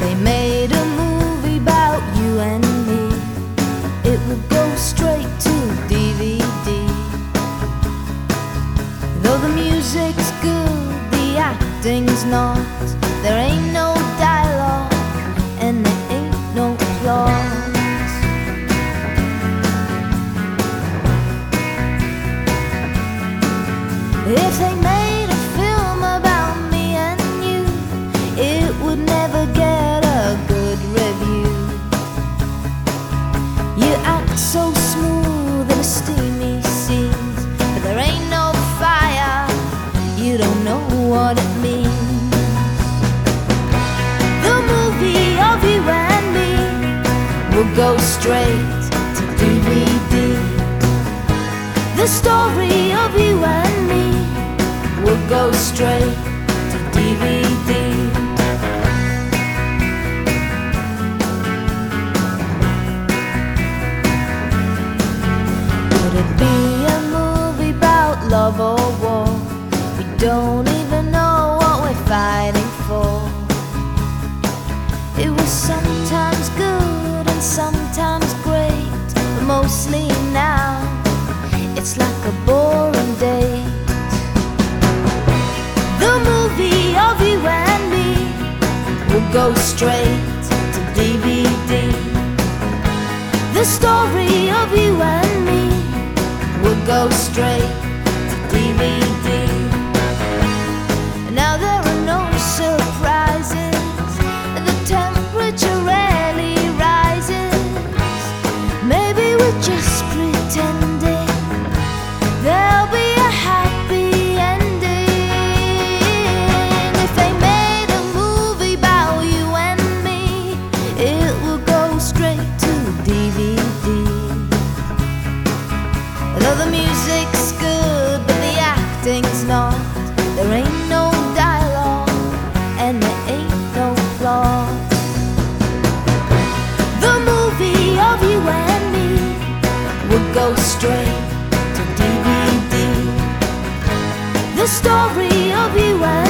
they made a movie about you and me, it would go straight to DVD. Though the music's good, the acting's not. There ain't no dialogue, and there ain't no plot. If they made a film about me and you, it would never. go straight to DVD. The story of you and me will go straight. mostly now. It's like a boring date. The movie of you and me will go straight to DVD. The story of you and me will go straight. go straight to DVD. The story of you and